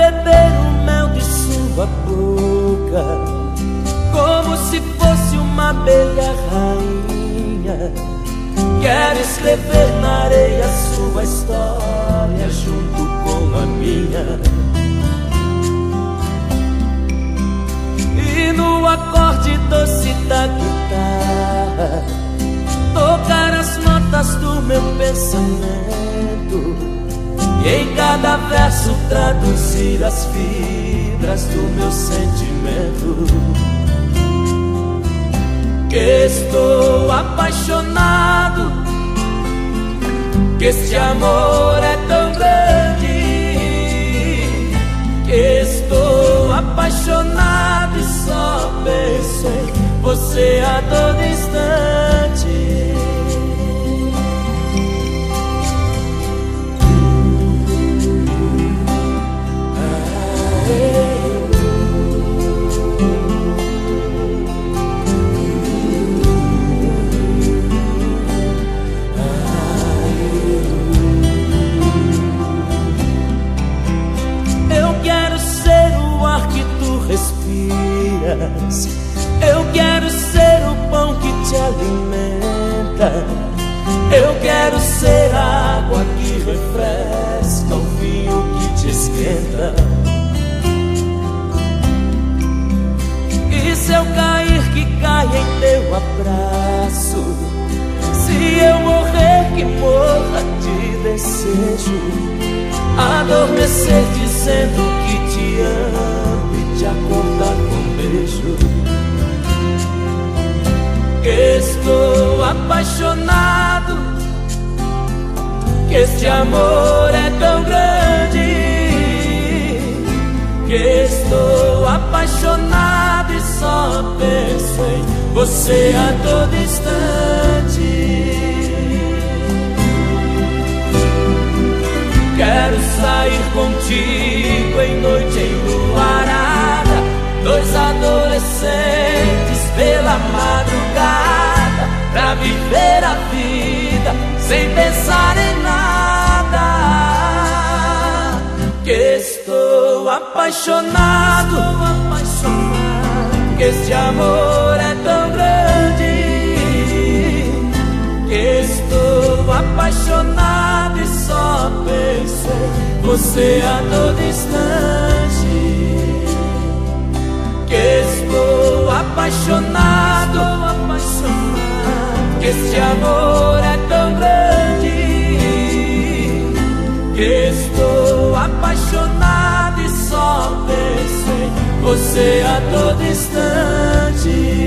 beber o mel de sua boca, como se fosse uma abelha rainha. Quero escrever na areia sua história junto com a minha. E no acorde doce da guitarra, tocar as notas do meu pensamento e em cada verso traduzir as fibras do meu sentimento. Que estou apaixonado, que este amor é tão grande, que estou apaixonado e só penso em você a Eu quero ser o pão que te alimenta. Eu quero ser a água que refresca, o vinho que te esquenta. E se eu cair, que caia em teu abraço. Se eu morrer, que morra de desejo. Adormecer dizendo que te amo e te acordar com beijo. Estou apaixonado, que este amor é tão grande. Que estou apaixonado e só penso em você a todo instante. Quero sair contigo apaixonado, que este amor é tão grande. Que estou apaixonado e só penso você a todo instante. Que estou apaixonado, apaixonado, que este amor é tão grande. Que você a todo instante.